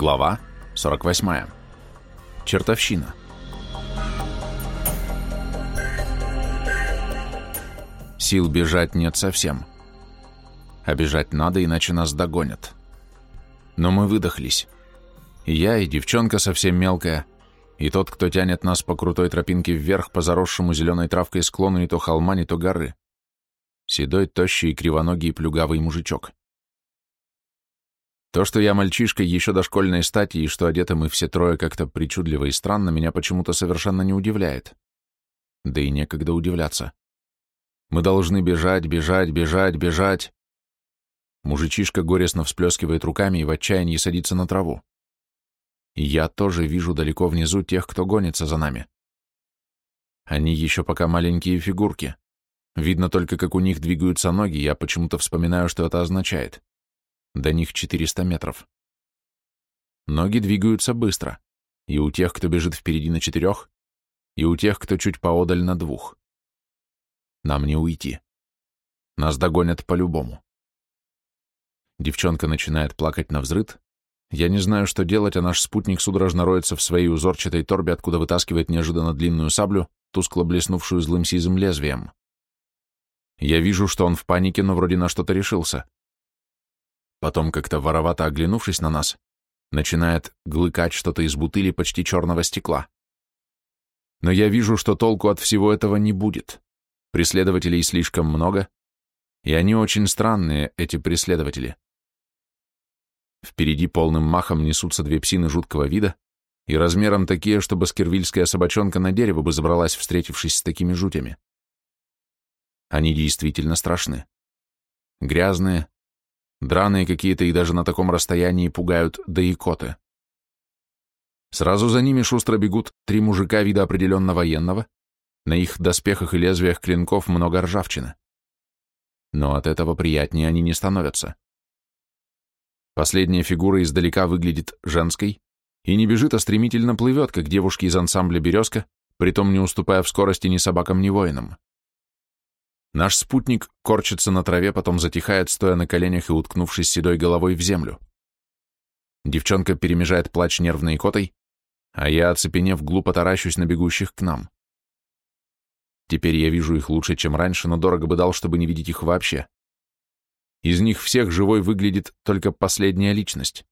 Глава 48. Чертовщина. Сил бежать нет совсем. А бежать надо, иначе нас догонят. Но мы выдохлись. И я, и девчонка совсем мелкая, и тот, кто тянет нас по крутой тропинке вверх по заросшему зеленой травкой склону не то холма, не то горы. Седой, тощий, кривоногий, плюгавый мужичок. То, что я мальчишка еще до школьной стати, и что одеты мы все трое как-то причудливо и странно, меня почему-то совершенно не удивляет. Да и некогда удивляться. Мы должны бежать, бежать, бежать, бежать. Мужичишка горестно всплескивает руками и в отчаянии садится на траву. Я тоже вижу далеко внизу тех, кто гонится за нами. Они еще пока маленькие фигурки. Видно только, как у них двигаются ноги, я почему-то вспоминаю, что это означает. До них 400 метров. Ноги двигаются быстро. И у тех, кто бежит впереди на четырех, и у тех, кто чуть поодаль на двух. Нам не уйти. Нас догонят по-любому. Девчонка начинает плакать на взрыд. Я не знаю, что делать, а наш спутник судорожно роется в своей узорчатой торбе, откуда вытаскивает неожиданно длинную саблю, тускло блеснувшую злым сизым лезвием. Я вижу, что он в панике, но вроде на что-то решился. Потом, как-то воровато оглянувшись на нас, начинает глыкать что-то из бутыли почти черного стекла. Но я вижу, что толку от всего этого не будет. Преследователей слишком много, и они очень странные, эти преследователи. Впереди полным махом несутся две псины жуткого вида и размером такие, что баскервильская собачонка на дерево бы забралась, встретившись с такими жутями. Они действительно страшны. Грязные, Драные какие-то и даже на таком расстоянии пугают, да и коты. Сразу за ними шустро бегут три мужика вида определенно военного, на их доспехах и лезвиях клинков много ржавчины. Но от этого приятнее они не становятся. Последняя фигура издалека выглядит женской и не бежит, а стремительно плывет, как девушки из ансамбля «Березка», притом не уступая в скорости ни собакам, ни воинам. Наш спутник корчится на траве, потом затихает, стоя на коленях и уткнувшись седой головой в землю. Девчонка перемежает плач нервной котой, а я, оцепенев, глупо таращусь на бегущих к нам. Теперь я вижу их лучше, чем раньше, но дорого бы дал, чтобы не видеть их вообще. Из них всех живой выглядит только последняя личность.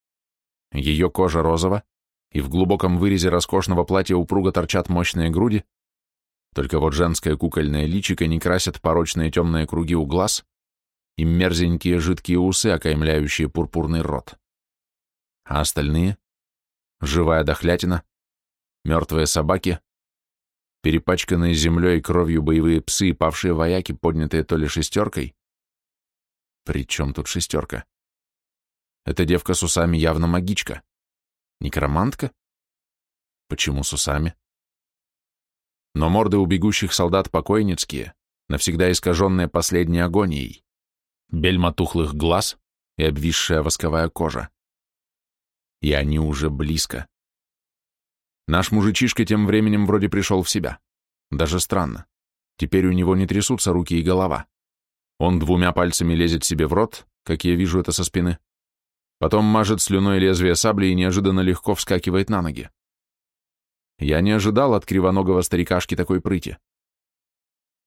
Ее кожа розова, и в глубоком вырезе роскошного платья упруго торчат мощные груди, только вот женское кукольное личико не красят порочные темные круги у глаз и мерзенькие жидкие усы, окаймляющие пурпурный рот. А остальные — живая дохлятина, мертвые собаки, перепачканные землей и кровью боевые псы и павшие вояки, поднятые то ли шестеркой. При чем тут шестерка? Эта девка с усами явно магичка. Некромантка? Почему с усами? Но морды у бегущих солдат покойницкие, навсегда искаженные последней агонией, бельма тухлых глаз и обвисшая восковая кожа. И они уже близко. Наш мужичишка тем временем вроде пришел в себя. Даже странно. Теперь у него не трясутся руки и голова. Он двумя пальцами лезет себе в рот, как я вижу это со спины. Потом мажет слюной лезвие сабли и неожиданно легко вскакивает на ноги. Я не ожидал от кривоногого старикашки такой прыти.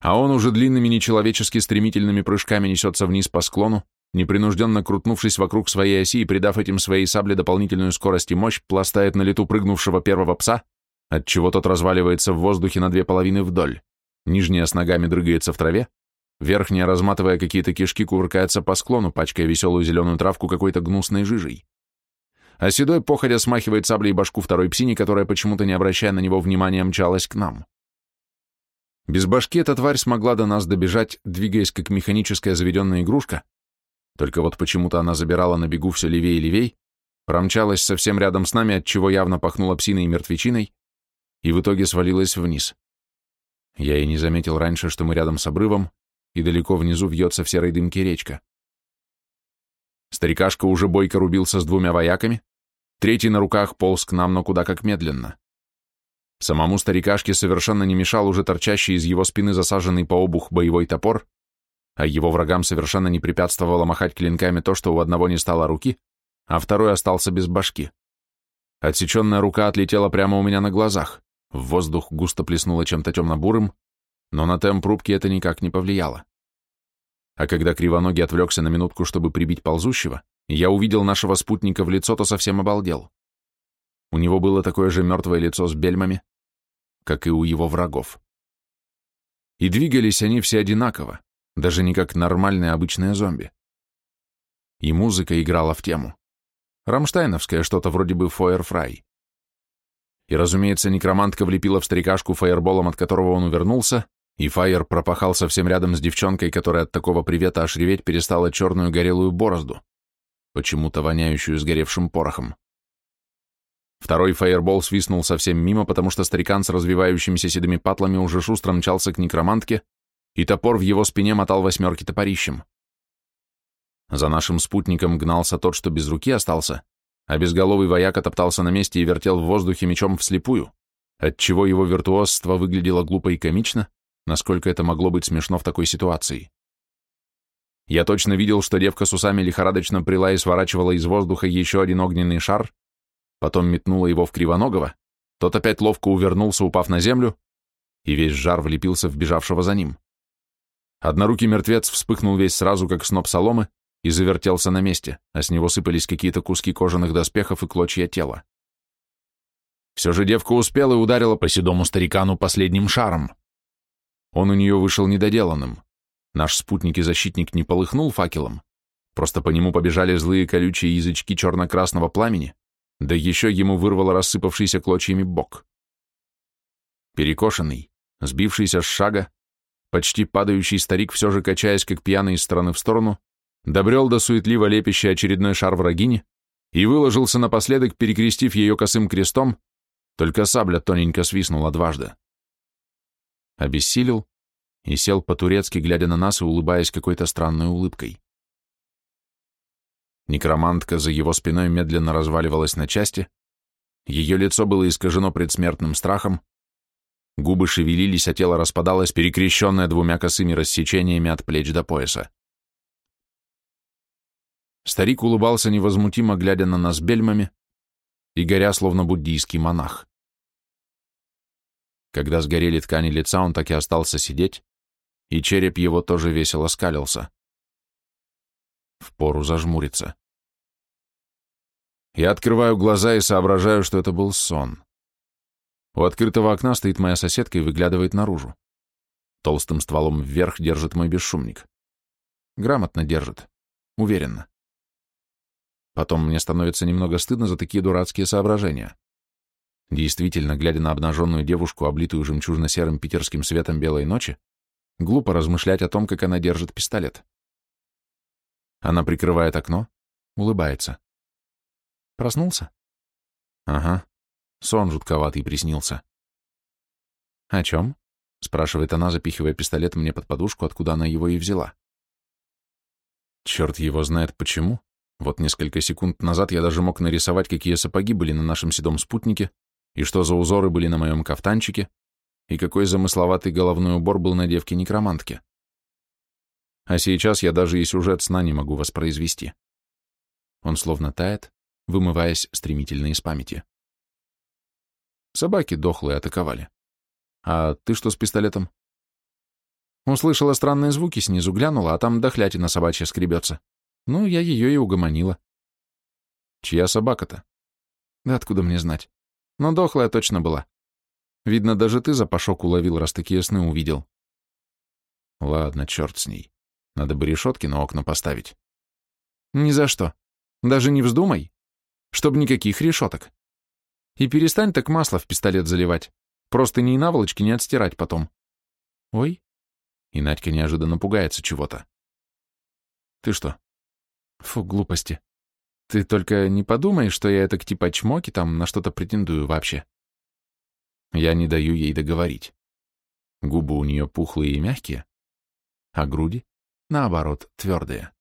А он уже длинными нечеловечески стремительными прыжками несется вниз по склону, непринужденно крутнувшись вокруг своей оси и придав этим своей сабле дополнительную скорость и мощь, пластает на лету прыгнувшего первого пса, отчего тот разваливается в воздухе на две половины вдоль. Нижняя с ногами дрыгается в траве, верхняя, разматывая какие-то кишки, кувыркается по склону, пачкая веселую зеленую травку какой-то гнусной жижей а Седой походя смахивает саблей башку второй псине, которая, почему-то не обращая на него внимания, мчалась к нам. Без башки эта тварь смогла до нас добежать, двигаясь как механическая заведенная игрушка, только вот почему-то она забирала на бегу все левее и левей, промчалась совсем рядом с нами, от чего явно пахнула псиной и мертвечиной, и в итоге свалилась вниз. Я и не заметил раньше, что мы рядом с обрывом, и далеко внизу вьется в серой дымке речка. Старикашка уже бойко рубился с двумя вояками, Третий на руках полз к нам, но куда как медленно. Самому старикашке совершенно не мешал уже торчащий из его спины засаженный по обух боевой топор, а его врагам совершенно не препятствовало махать клинками то, что у одного не стало руки, а второй остался без башки. Отсеченная рука отлетела прямо у меня на глазах. В воздух густо плеснуло чем-то темно-бурым, но на темп рубки это никак не повлияло. А когда Кривоногий отвлекся на минутку, чтобы прибить ползущего, я увидел нашего спутника в лицо, то совсем обалдел. У него было такое же мертвое лицо с бельмами, как и у его врагов. И двигались они все одинаково, даже не как нормальные обычные зомби. И музыка играла в тему. Рамштайновская, что-то вроде бы «Фойерфрай». И, разумеется, некромантка влепила в старикашку фаерболом, от которого он увернулся, и Фаер пропахал совсем рядом с девчонкой, которая от такого привета аж реветь перестала черную горелую борозду, почему-то воняющую сгоревшим порохом. Второй фаербол свистнул совсем мимо, потому что старикан с развивающимися седыми патлами уже шустро мчался к некромантке, и топор в его спине мотал восьмерки топорищем. За нашим спутником гнался тот, что без руки остался, а безголовый вояка топтался на месте и вертел в воздухе мечом вслепую, отчего его виртуозство выглядело глупо и комично, насколько это могло быть смешно в такой ситуации. Я точно видел, что девка с усами лихорадочно прила и сворачивала из воздуха еще один огненный шар, потом метнула его в Кривоногого, тот опять ловко увернулся, упав на землю, и весь жар влепился в бежавшего за ним. Однорукий мертвец вспыхнул весь сразу, как сноп соломы, и завертелся на месте, а с него сыпались какие-то куски кожаных доспехов и клочья тела. Все же девка успела и ударила по седому старикану последним шаром. Он у нее вышел недоделанным. Наш спутник и защитник не полыхнул факелом, просто по нему побежали злые колючие язычки черно-красного пламени, да еще ему вырвало рассыпавшийся клочьями бок. Перекошенный, сбившийся с шага, почти падающий старик, все же качаясь, как пьяный из стороны в сторону, добрел до суетливо лепящей очередной шар врагини и выложился напоследок, перекрестив ее косым крестом, только сабля тоненько свистнула дважды. Обессилел и сел по-турецки, глядя на нас и улыбаясь какой-то странной улыбкой. Некромантка за его спиной медленно разваливалась на части, ее лицо было искажено предсмертным страхом, губы шевелились, а тело распадалось, перекрещенное двумя косыми рассечениями от плеч до пояса. Старик улыбался невозмутимо, глядя на нас бельмами, и горя, словно буддийский монах. Когда сгорели ткани лица, он так и остался сидеть, и череп его тоже весело скалился. Впору зажмуриться. Я открываю глаза и соображаю, что это был сон. У открытого окна стоит моя соседка и выглядывает наружу. Толстым стволом вверх держит мой бесшумник. Грамотно держит. Уверенно. Потом мне становится немного стыдно за такие дурацкие соображения. Действительно, глядя на обнаженную девушку, облитую жемчужно-серым питерским светом белой ночи, глупо размышлять о том, как она держит пистолет. Она прикрывает окно, улыбается. Проснулся? Ага. Сон жутковатый приснился. О чем? Спрашивает она, запихивая пистолет мне под подушку, откуда она его и взяла. Черт его знает почему. Вот несколько секунд назад я даже мог нарисовать, какие сапоги были на нашем седом спутнике, и что за узоры были на моем кафтанчике, и какой замысловатый головной убор был на девке-некромантке а сейчас я даже и сюжет сна не могу воспроизвести. Он словно тает, вымываясь стремительно из памяти. Собаки дохлые атаковали. А ты что с пистолетом? Услышала странные звуки, снизу глянула, а там дохлятина собачья скребется. Ну, я ее и угомонила. Чья собака-то? Да откуда мне знать? Но дохлая точно была. Видно, даже ты запашок уловил, раз такие сны увидел. Ладно, черт с ней. Надо бы решетки на окна поставить. Ни за что. Даже не вздумай. Чтоб никаких решеток. И перестань так масло в пистолет заливать. Просто ни наволочки не отстирать потом. Ой. И Надька неожиданно пугается чего-то. Ты что? Фу, глупости. Ты только не подумай, что я это типа чмоки там на что-то претендую вообще. Я не даю ей договорить. Губы у нее пухлые и мягкие, а груди наоборот, твердые.